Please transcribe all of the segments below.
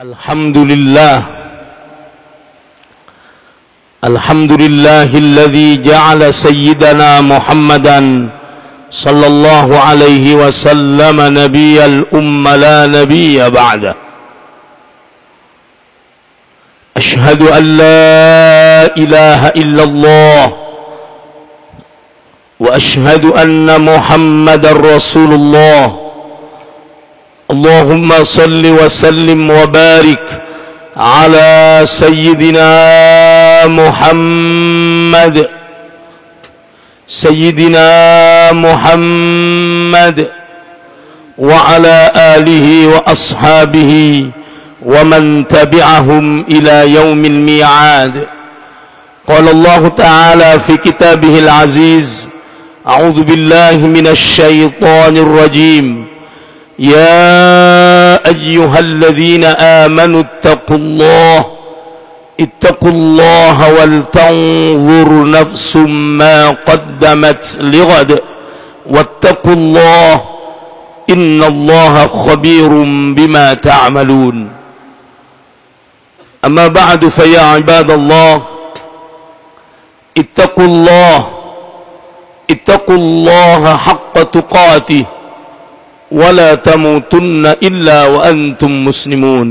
الحمد لله الحمد لله الذي جعل سيدنا محمدا صلى الله عليه وسلم نبي الأمة لا نبي بعده. أشهد أن لا إله إلا الله وأشهد أن محمد رسول الله. اللهم صل وسلم وبارك على سيدنا محمد. سيدنا محمد وعلى آله وأصحابه ومن تبعهم إلى يوم الميعاد. قال الله تعالى في كتابه العزيز أعوذ بالله من الشيطان الرجيم. يا أيها الذين آمنوا اتقوا الله اتقوا الله ولتنظر نفس ما قدمت لغد. واتقوا الله إن الله خبير بما تعملون. أما بعد فيا عباد الله اتقوا الله اتقوا الله حق تقاته. ولا تموتن إلا وأنتم مسلمون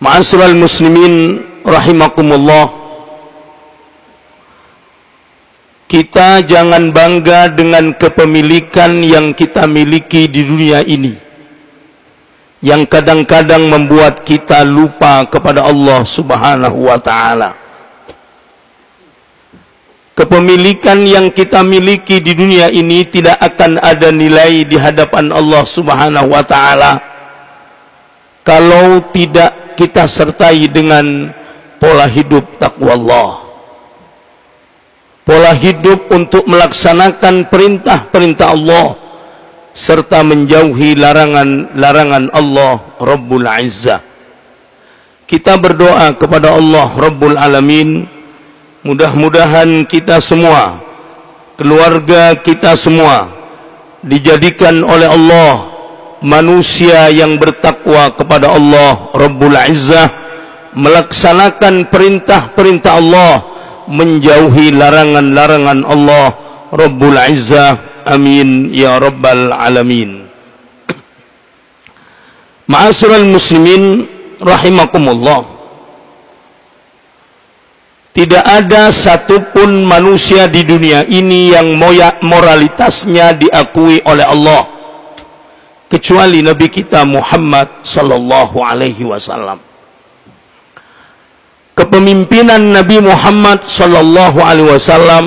معاشر المسلمين رحمكم الله kita jangan bangga dengan kepemilikan yang kita miliki di dunia ini yang kadang-kadang membuat kita lupa kepada Allah Subhanahu wa taala kepemilikan yang kita miliki di dunia ini tidak akan ada nilai di hadapan Allah Subhanahu wa taala. Kalau tidak kita sertai dengan pola hidup takwa Allah pola hidup untuk melaksanakan perintah-perintah Allah serta menjauhi larangan-larangan Allah Rabbul Izzah. Kita berdoa kepada Allah Rabbul Alamin Mudah-mudahan kita semua Keluarga kita semua Dijadikan oleh Allah Manusia yang bertakwa kepada Allah Rabbul Izzah Melaksanakan perintah-perintah Allah Menjauhi larangan-larangan Allah Rabbul Izzah. Amin Ya Rabbal Alamin. Ma'asyiral muslimin Rahimakumullah tidak ada satupun manusia di dunia ini yang moralitasnya diakui oleh Allah kecuali Nabi kita Muhammad sallallahu alaihi wasallam. Kepemimpinan Nabi Muhammad sallallahu alaihi wasallam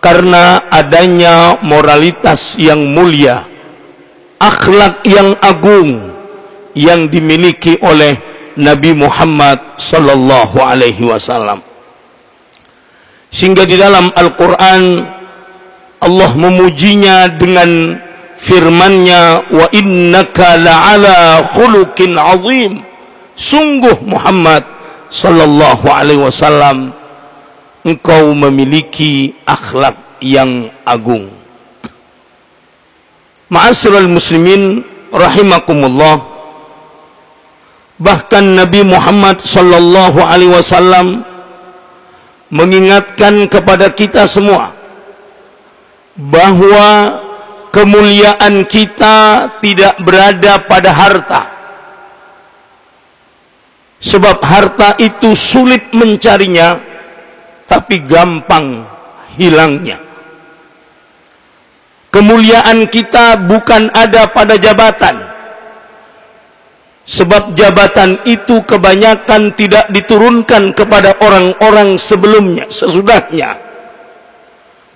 karena adanya moralitas yang mulia, akhlak yang agung yang dimiliki oleh Nabi Muhammad sallallahu alaihi wasallam. Sehingga di dalam Al-Qur'an Allah memujinya dengan firman-Nya wa innaka la'ala khuluqin 'azim. Sungguh Muhammad sallallahu alaihi wasallam engkau memiliki akhlak yang agung. Ma'asyiral muslimin rahimakumullah bahkan Nabi Muhammad sallallahu alaihi wasallam mengingatkan kepada kita semua bahwa kemuliaan kita tidak berada pada harta. Sebab harta itu sulit mencarinya tapi gampang hilangnya. Kemuliaan kita bukan ada pada jabatan sebab jabatan itu kebanyakan tidak diturunkan kepada orang-orang sebelumnya sesudahnya.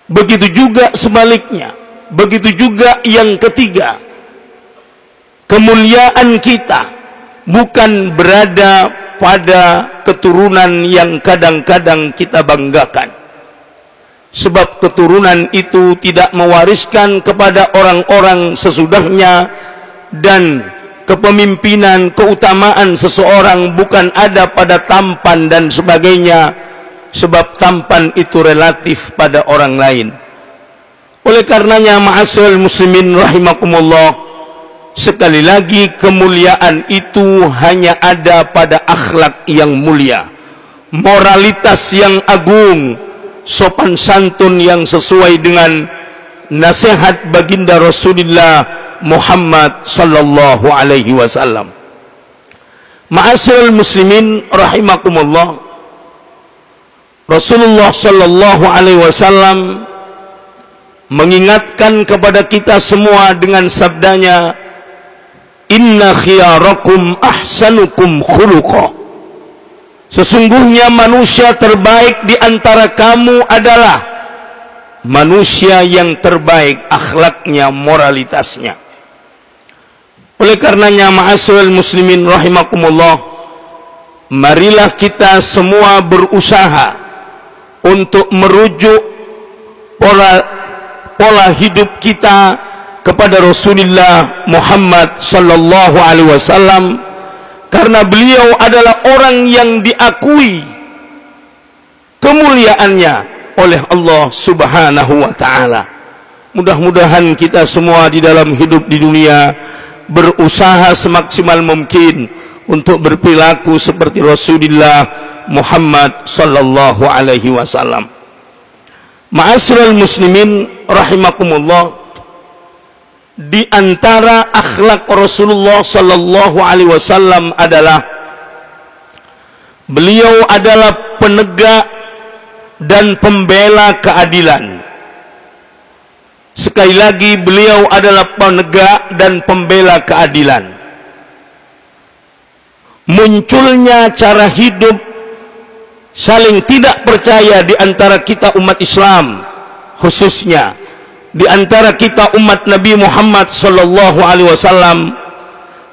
Begitu juga sebaliknya. Begitu juga yang ketiga. Kemuliaan kita bukan berada pada keturunan yang kadang-kadang kita banggakan. Sebab keturunan itu tidak mewariskan kepada orang-orang sesudahnya dan kepemimpinan, keutamaan seseorang bukan ada pada tampan dan sebagainya sebab tampan itu relatif pada orang lain. Oleh karenanya ma'asul muslimin rahimakumullah sekali lagi kemuliaan itu hanya ada pada akhlak yang mulia moralitas yang agung sopan santun yang sesuai dengan nasihat baginda Rasulullah Muhammad sallallahu alaihi wasallam. Ma'asyiral muslimin rahimakumullah. Rasulullah sallallahu alaihi wasallam mengingatkan kepada kita semua dengan sabdanya Inna khiyarakum ahsanukum khuluqa. Sesungguhnya manusia terbaik di antara kamu adalah manusia yang terbaik akhlaknya, moralitasnya. Oleh karenanya ma'asyiral muslimin rahimakumullah marilah kita semua berusaha untuk merujuk pola pola hidup kita kepada Rasulullah Muhammad sallallahu alaihi wasallam karena beliau adalah orang yang diakui kemuliaannya oleh Allah Subhanahu wa taala. Mudah-mudahan kita semua di dalam hidup di dunia berusaha semaksimal mungkin untuk berperilaku seperti Rasulullah Muhammad sallallahu alaihi wasallam. Ma'asyiral muslimin rahimakumullah di antara akhlak Rasulullah sallallahu alaihi wasallam adalah beliau adalah penegak dan pembela keadilan. Sekali lagi beliau adalah penegak dan pembela keadilan. Munculnya cara hidup saling tidak percaya di antara kita umat Islam khususnya di antara kita umat Nabi Muhammad sallallahu alaihi wasallam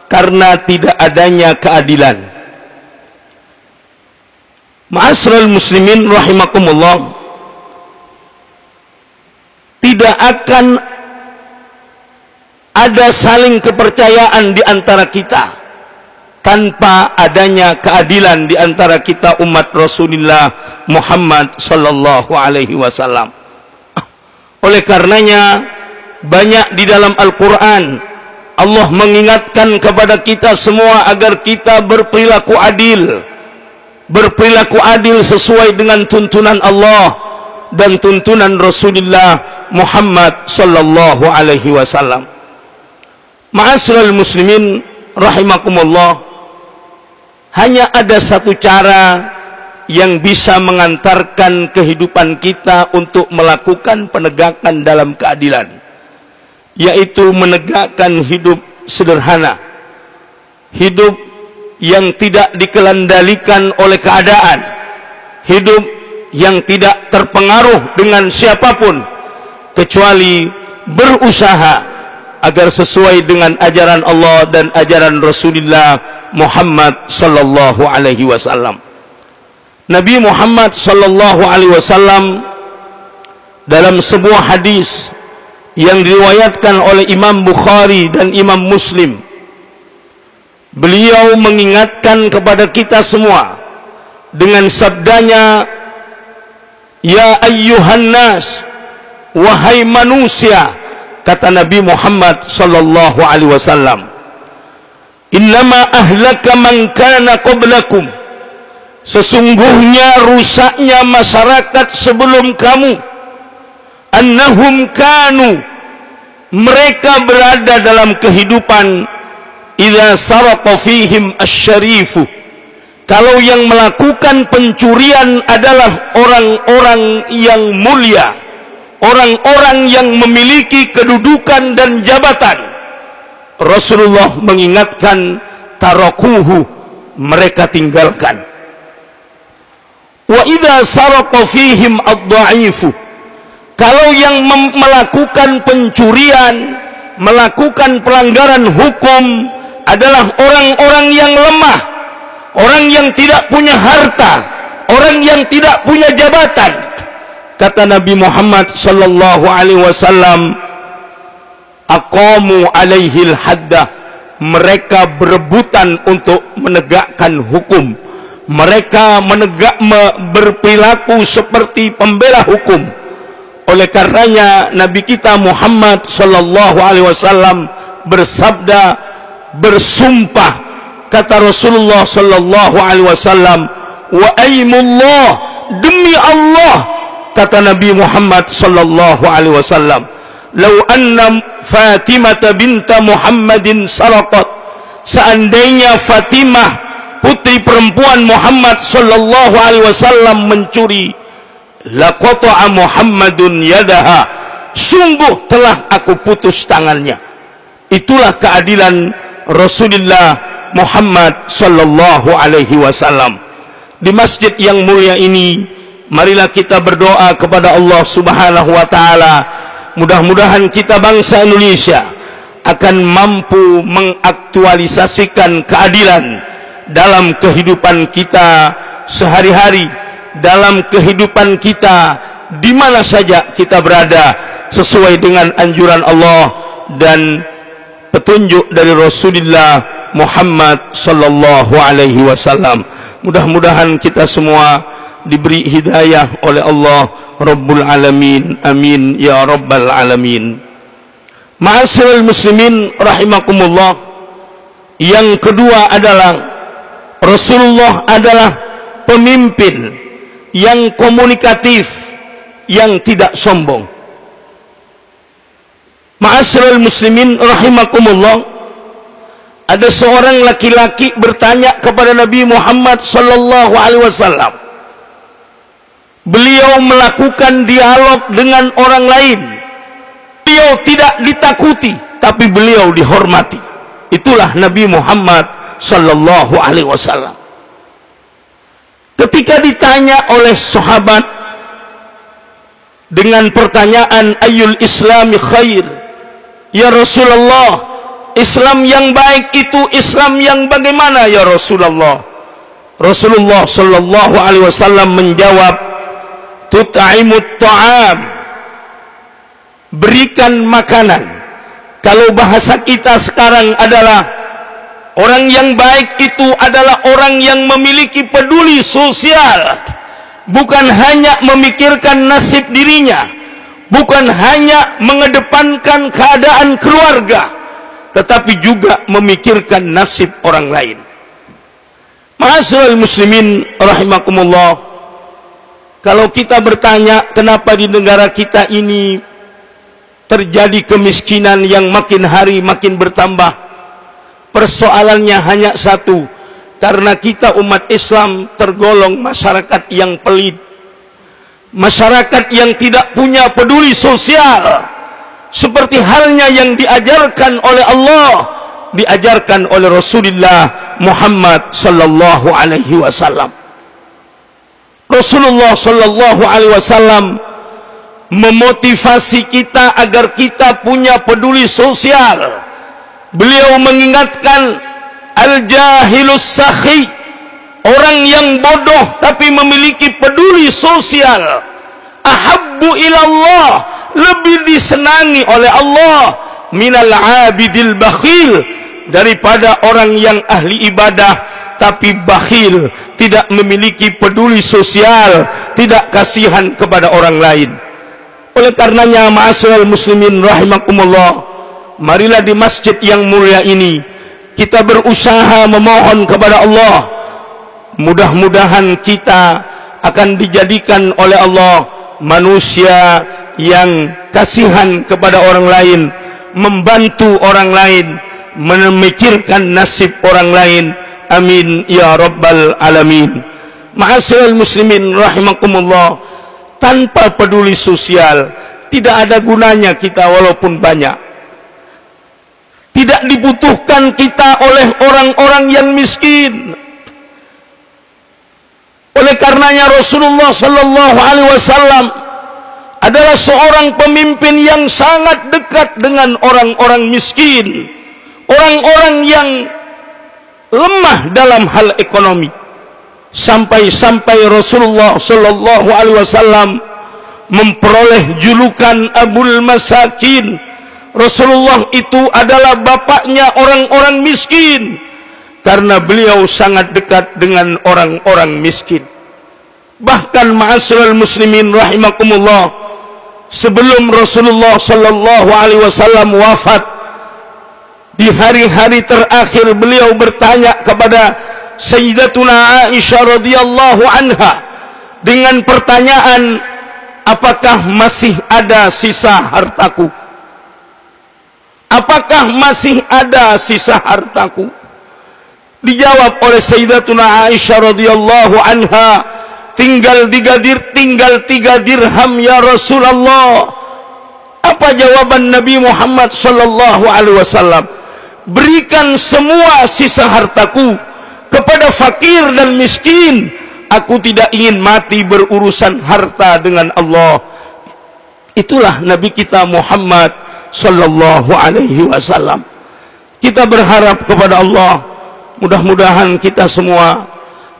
karena tidak adanya keadilan. Ma'asral muslimin rahimakumullah tidak akan ada saling kepercayaan di antara kita tanpa adanya keadilan di antara kita umat Rasulullah Muhammad sallallahu alaihi wasallam. Oleh karenanya banyak di dalam Al-Qur'an Allah mengingatkan kepada kita semua agar kita berperilaku adil. Berperilaku adil sesuai dengan tuntunan Allah dan tuntunan Rasulullah Muhammad sallallahu alaihi wasallam. Ma'asyiral muslimin rahimakumullah hanya ada satu cara yang bisa mengantarkan kehidupan kita untuk melakukan penegakan dalam keadilan yaitu menegakkan hidup sederhana hidup yang tidak dikelandalikan oleh keadaan hidup yang tidak terpengaruh dengan siapapun kecuali berusaha agar sesuai dengan ajaran Allah dan ajaran Rasulullah Muhammad sallallahu alaihi wasallam. Nabi Muhammad sallallahu alaihi wasallam dalam sebuah hadis yang diriwayatkan oleh Imam Bukhari dan Imam Muslim beliau mengingatkan kepada kita semua dengan sabdanya ya ayyuhan nas wahai manusia kata Nabi Muhammad sallallahu alaihi wasallam. Innama ahlaka man kana qablakum. Sesungguhnya rusaknya masyarakat sebelum kamu annahum kanu mereka berada dalam kehidupan idza saraqa fihim asy-syarifu kalau yang melakukan pencurian adalah orang-orang yang mulia. Orang-orang yang memiliki kedudukan dan jabatan. Rasulullah mengingatkan tarakuhu mereka tinggalkan. Wa idza saraqa fihim ad-dha'ifu kalau yang melakukan pencurian melakukan pelanggaran hukum adalah orang-orang yang lemah orang yang tidak punya harta orang yang tidak punya jabatan. Kata Nabi Muhammad sallallahu alaihi wasallam aqamu alaihi hadda. Mereka berebutan untuk menegakkan hukum. Mereka menegak berperilaku seperti pembela hukum. Oleh karenanya Nabi kita Muhammad sallallahu alaihi wasallam bersabda bersumpah kata Rasulullah sallallahu alaihi wasallam wa aimullah demi Allah kata Nabi Muhammad sallallahu alaihi wasallam. Law anna Fatimah binta Muhammadin saraqat seandainya Fatimah putri perempuan Muhammad sallallahu alaihi wasallam mencuri laqata'a Muhammadun yadaha sungguh telah aku putus tangannya. Itulah keadilan Rasulullah Muhammad sallallahu alaihi wasallam. Di masjid yang mulia ini, marilah kita berdoa kepada Allah Subhanahu wa taala. Mudah-mudahan kita bangsa Indonesia akan mampu mengaktualisasikan keadilan dalam kehidupan kita sehari-hari, dalam kehidupan kita di mana saja kita berada sesuai dengan anjuran Allah dan petunjuk dari Rasulullah Muhammad sallallahu alaihi wasallam. Mudah-mudahan kita semua diberi hidayah oleh Allah Rabbul Alamin. Amin ya Rabbal Alamin. Ma'asyiral muslimin rahimakumullah. Yang kedua adalah Rasulullah adalah pemimpin yang komunikatif yang tidak sombong. Ma'asyiral muslimin rahimakumullah ada seorang laki-laki bertanya kepada Nabi Muhammad sallallahu alaihi wasallam. Beliau melakukan dialog dengan orang lain. Beliau tidak ditakuti, tapi beliau dihormati. Itulah Nabi Muhammad sallallahu alaihi wasallam. Ketika ditanya oleh sahabat dengan pertanyaan ayul islami khair, ya Rasulullah, Islam yang baik itu Islam yang bagaimana ya Rasulullah? Rasulullah sallallahu alaihi wasallam menjawab tut'imut ta'am. Berikan makanan. Kalau bahasa kita sekarang adalah orang yang baik itu adalah orang yang memiliki peduli sosial. Bukan hanya memikirkan nasib dirinya bukan hanya mengedepankan keadaan keluarga tetapi juga memikirkan nasib orang lain. Ma'asyiral muslimin rahimakumullah. Kalau kita bertanya kenapa di negara kita ini terjadi kemiskinan yang makin hari makin bertambah? Persoalannya hanya satu, karena kita umat Islam tergolong masyarakat yang pelit. Masyarakat yang tidak punya peduli sosial seperti halnya yang diajarkan oleh Allah diajarkan oleh Rasulullah Muhammad sallallahu alaihi wasallam. Rasulullah sallallahu alaihi wasallam memotivasi kita agar kita punya peduli sosial. Beliau mengingatkan al-jahilus sakhi orang yang bodoh tapi memiliki peduli sosial. Ahabbu ila Allah lebih disenangi oleh Allah. Minal abidil bakhil. Daripada orang yang ahli ibadah tapi bakhil. Tidak memiliki peduli sosial. Tidak kasihan kepada orang lain. Oleh karenanya ma'asyiral muslimin rahimakumullah marilah di masjid yang mulia ini. Kita berusaha memohon kepada Allah mudah-mudahan kita akan dijadikan oleh Allah manusia yang kasihan kepada orang lain membantu orang lain memikirkan nasib orang lain. Amin ya rabbal alamin. Ma'asyiral muslimin rahimakumullah tanpa peduli sosial tidak ada gunanya kita walaupun banyak. Tidak dibutuhkan kita oleh orang-orang yang miskin karenanya Rasulullah sallallahu alaihi wasallam adalah seorang pemimpin yang sangat dekat dengan orang-orang miskin, orang-orang yang lemah dalam hal ekonomi. Sampai-sampai Rasulullah sallallahu alaihi wasallam memperoleh julukan Abul Masakin. Rasulullah itu adalah bapaknya orang-orang miskin karena beliau sangat dekat dengan orang-orang miskin. Bahkan ma'asyiral muslimin rahimakumullah sebelum Rasulullah sallallahu alaihi wasallam wafat di hari-hari terakhir beliau bertanya kepada Sayyidatuna Aisyah radhiyallahu anha dengan pertanyaan apakah masih ada sisa hartaku? Apakah masih ada sisa hartaku? Dijawab oleh Sayyidatuna Aisyah radhiyallahu anha tinggal tiga dir tinggal tiga dirham ya Rasulullah. Apa jawaban Nabi Muhammad sallallahu alaihi wasallam? Berikan semua sisa hartaku kepada fakir dan miskin. Aku tidak ingin mati berurusan harta dengan Allah. Itulah Nabi kita Muhammad sallallahu alaihi wasallam. Kita berharap kepada Allah. Mudah-mudahan kita semua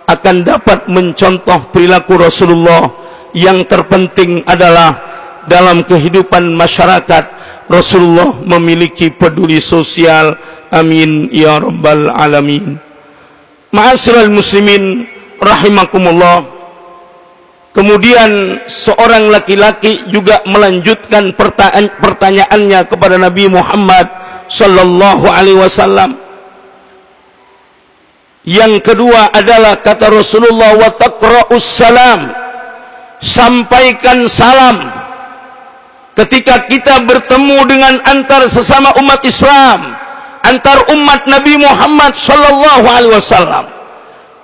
akan dapat mencontoh perilaku Rasulullah yang terpenting adalah dalam kehidupan masyarakat Rasulullah memiliki peduli sosial. Amin ya rabbal alamin. Ma'asyiral muslimin rahimakumullah. Kemudian seorang laki-laki juga melanjutkan pertanyaannya kepada Nabi Muhammad sallallahu alaihi wasallam yang kedua adalah kata Rasulullah wa taqra'us salam. Sampaikan salam ketika kita bertemu dengan antar sesama umat Islam, antar umat Nabi Muhammad sallallahu alaihi wasallam.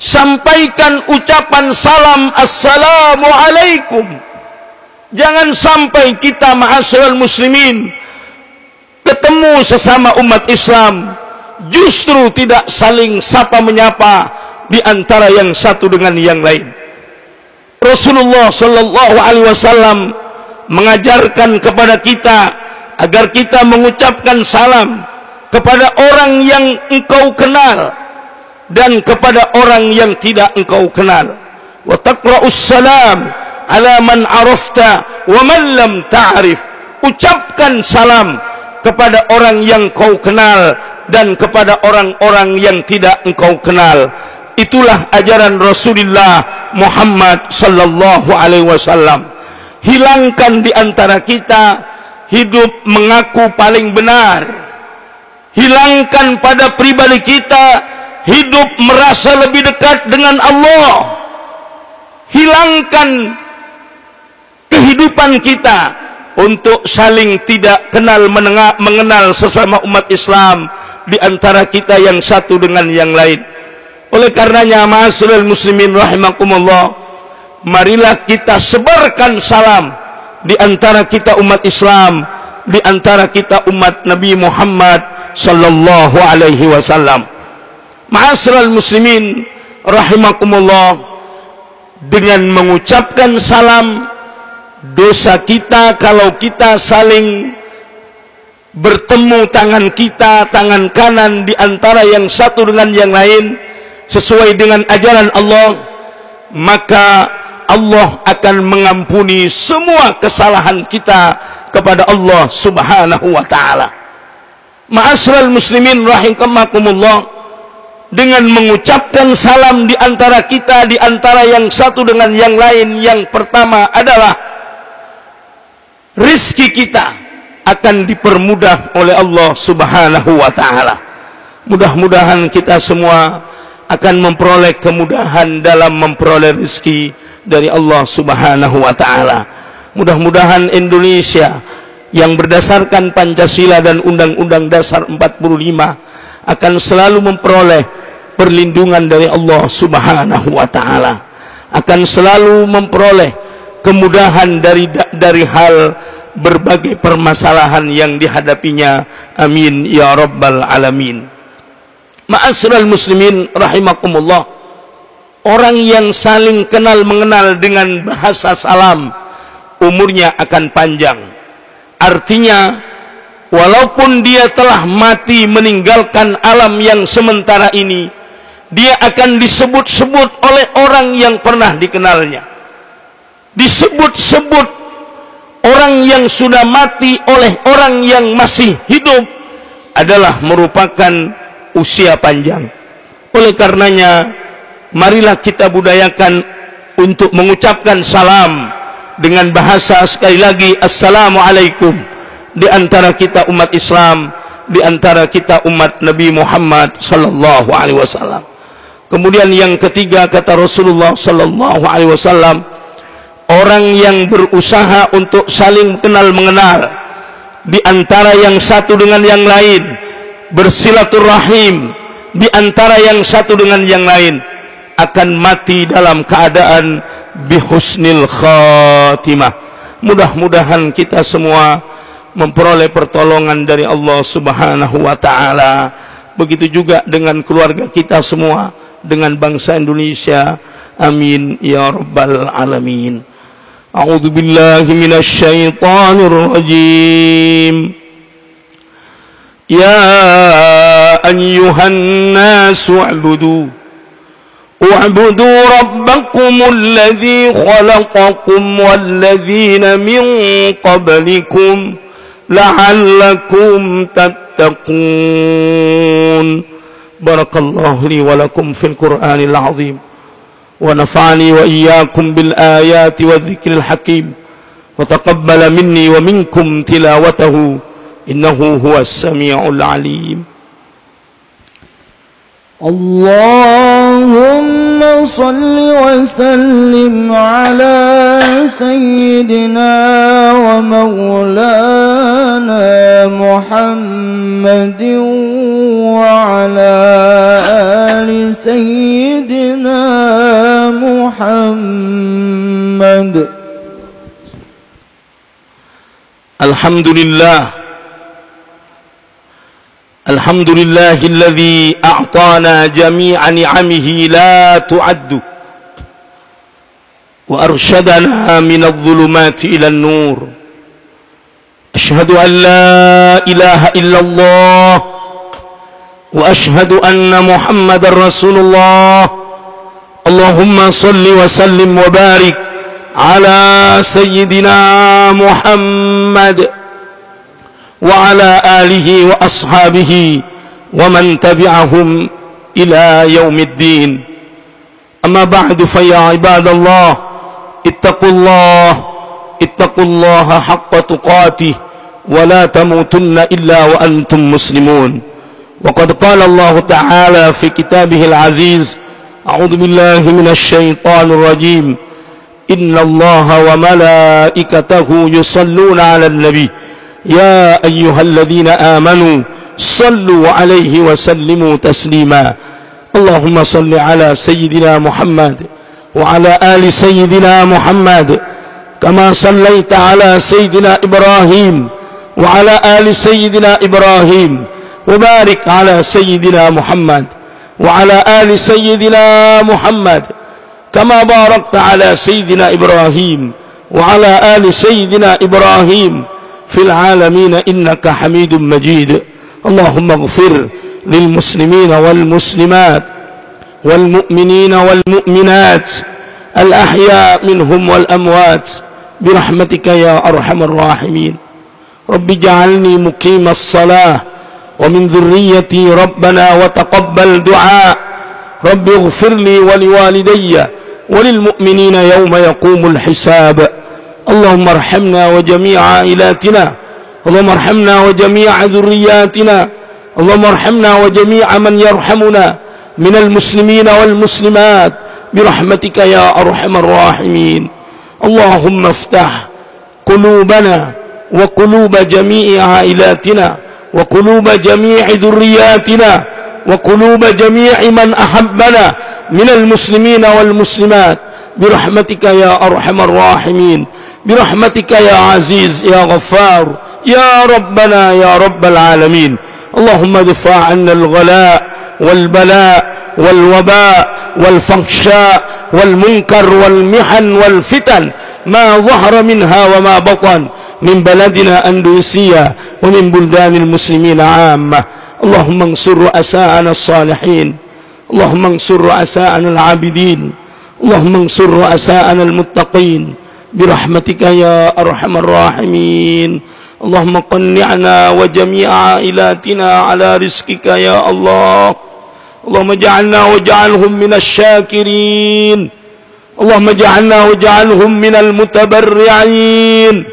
Sampaikan ucapan salam assalamu alaikum. Jangan sampai kita ma'asyiral muslimin ketemu sesama umat Islam justru tidak saling sapa menyapa di antara yang satu dengan yang lain. Rasulullah sallallahu alaihi wasallam mengajarkan kepada kita agar kita mengucapkan salam kepada orang yang engkau kenal dan kepada orang yang tidak engkau kenal. Wa taqra'us salam ala man arafta wa man lam ta'rif. Ucapkan salam kepada orang yang kau kenal dan kepada orang-orang yang tidak engkau kenal. Itulah ajaran Rasulullah Muhammad sallallahu alaihi wasallam. Hilangkan di antara kita hidup mengaku paling benar. Hilangkan pada pribadi kita hidup merasa lebih dekat dengan Allah. Hilangkan kehidupan kita untuk saling tidak kenal mengenal sesama umat Islam di antara kita yang satu dengan yang lain. Oleh karenanya, ma'asyiral muslimin rahimakumullah, marilah kita sebarkan salam di antara kita umat Islam, di antara kita umat Nabi Muhammad sallallahu alaihi wasallam. Ma'asyiral muslimin rahimakumullah, dengan mengucapkan salam dosa kita kalau kita saling bertemu tangan kita, tangan kanan di antara yang satu dengan yang lain sesuai dengan ajaran Allah, maka Allah akan mengampuni semua kesalahan kita kepada Allah Subhanahu wa taala. Ma'asyiral muslimin rahimakumullah dengan mengucapkan salam di antara kita di antara yang satu dengan yang lain yang pertama adalah rizki kita akan dipermudah oleh Allah Subhanahu wa taala. Mudah-mudahan kita semua akan memperoleh kemudahan dalam memperoleh rezeki dari Allah Subhanahu wa taala. Mudah-mudahan Indonesia yang berdasarkan Pancasila dan Undang-Undang Dasar 45 akan selalu memperoleh perlindungan dari Allah Subhanahu wa taala. Akan selalu memperoleh kemudahan dari dari hal berbagai permasalahan yang dihadapinya. Amin ya rabbal alamin. Ma'asyiral muslimin rahimakumullah. Orang yang saling kenal mengenal dengan bahasa salam umurnya akan panjang. Artinya walaupun dia telah mati meninggalkan alam yang sementara ini dia akan disebut-sebut oleh orang yang pernah dikenalnya disebut-sebut orang yang sudah mati oleh orang yang masih hidup adalah merupakan usia panjang. Oleh karenanya, marilah kita budayakan untuk mengucapkan salam dengan bahasa sekali lagi Assalamualaikum di antara kita umat Islam di antara kita umat Nabi Muhammad sallallahu alaihi wasallam. Kemudian yang ketiga kata Rasulullah sallallahu alaihi wasallam, orang yang berusaha untuk saling kenal mengenal di antara yang satu dengan yang lain, bersilaturahim di antara yang satu dengan yang lain akan mati dalam keadaan bihusnil khatimah. Mudah-mudahan kita semua memperoleh pertolongan dari Allah Subhanahu wa taala. Begitu juga dengan keluarga kita semua, dengan bangsa Indonesia. Amin ya rabbal alamin. A'udzu billahi minasy syaithanir rajim. Ya ayyuhan nasu 'budu اعبدوا ربكم الذي خلقكم والذين من قبلكم لعلكم تتقون بارك الله لي ولكم في القرآن العظيم ونفعني وإياكم بالآيات والذكر الحكيم. وتقبل مني ومنكم تلاوته. إنه هو السميع العليم. اللهم صل وسلم على سيدنا ومولانا محمد وعلى آل سيدنا محمد. الحمد لله الحمد لله الذي أعطانا جميع نعمه لا تعد وأرشدنا من الظلمات إلى النور. أشهد أن لا إله إلا الله وأشهد أن محمد رسول الله. اللهم صل وسلم وبارك على سيدنا محمد وعلى آله وأصحابه ومن تبعهم إلى يوم الدين. أما بعد فيا عباد الله اتقوا الله اتقوا الله حق تقاته ولا تموتن إلا وأنتم مسلمون. وقد قال الله تعالى في كتابه العزيز أعوذ بالله من الشيطان الرجيم. إن الله وملائكته يصلون على النبي. يا أيها الذين آمنوا صلوا عليه وسلموا تسليما. اللهم صل على سيدنا محمد وعلى آل سيدنا محمد. كما صليت على سيدنا إبراهيم وعلى آل سيدنا إبراهيم. وبارك على سيدنا محمد. وعلى آل سيدنا محمد كما باركت على سيدنا إبراهيم وعلى آل سيدنا إبراهيم في العالمين إنك حميد مجيد. اللهم اغفر للمسلمين والمسلمات والمؤمنين والمؤمنات الأحياء منهم والأموات برحمتك يا أرحم الراحمين. رب اجعلني مقيم الصلاة ومن ذريتي ربنا وتقبل دعاء. رب اغفر لي ولوالدي وللمؤمنين يوم يقوم الحساب. اللهم ارحمنا وجميع عائلاتنا. اللهم ارحمنا وجميع ذرياتنا. اللهم ارحمنا وجميع من يرحمنا من المسلمين والمسلمات. برحمتك يا أرحم الراحمين. اللهم افتح قلوبنا وقلوب جميع عائلاتنا. وقلوب جميع ذرياتنا وقلوب جميع من أحبنا من المسلمين والمسلمات. برحمتك يا أرحم الراحمين. برحمتك يا عزيز يا غفار يا ربنا يا رب العالمين. اللهم دفع عنا الغلاء والبلاء والوباء والفحشاء والمنكر والمحن والفتن. ما ظهر منها وما بطن من بلدنا أندوسيا ومن بلدان المسلمين عامة. اللهم انصر رؤساءنا الصالحين. اللهم انصر رؤساءنا العابدين. اللهم انصر رؤساءنا المتقين. برحمتك يا أرحم الراحمين. اللهم قنعنا وجميع عائلاتنا على رزقك يا الله. اللهم اجعلنا واجعلهم من الشاكرين. اللهم اجعلنا واجعلهم من المتبرعين.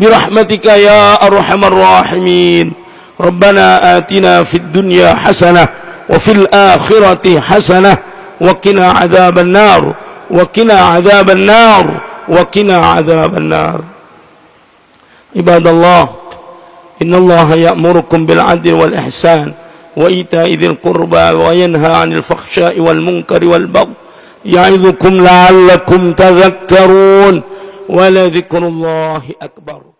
برحمتك يا أرحم الراحمين. ربنا آتنا في الدنيا حسنة وفي الآخرة حسنة وقنا عذاب النار وقنا عذاب النار وقنا عذاب النار. عباد الله إن الله يأمركم بالعدل والإحسان وإيتاء ذي القربى وينهى عن الفحشاء والمنكر والبغي يعظكم لعلكم تذكرون ولذكر الله أكبر.